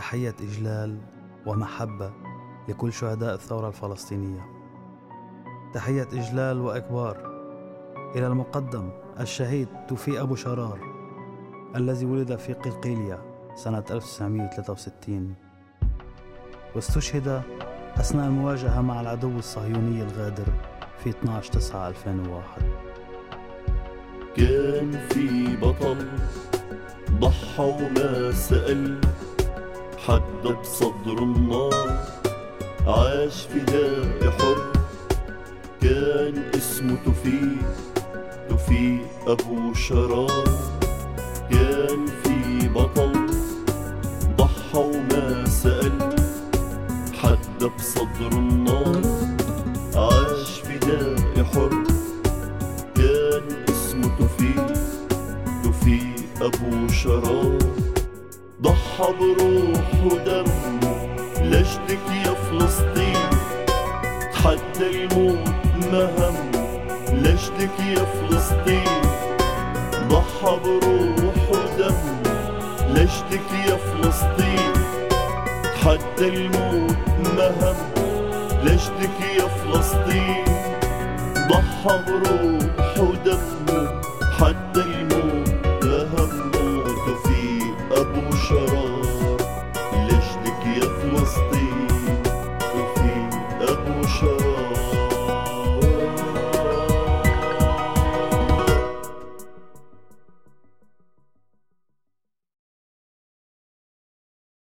تحية إجلال ومحبة لكل شهداء الثورة الفلسطينية. تحية إجلال وإكبار إلى المقدم الشهيد توفيق أبو شرار الذي ولد في قلقيلية سنة 1963 واستشهد أثناء المواجهة مع العدو الصهيوني الغادر في 12 9 2001 كان في بطل ضحى وما سأل حد بصدر النار عاش فداء حر كان اسمه توفيق توفيق أبو شرار. كان في بطل ضحى وما سأل. حد بصدر النار عاش فداء حر كان اسمه توفيق توفيق أبو شرار. ضحى بروح ودمه لجدك يا فلسطين تحدى الموت ما همه لجدك يا فلسطين ضحى بروح ودمه لجدك يا فلسطين تحدى الموت ما همه لجدك يا فلسطين ضحى بروح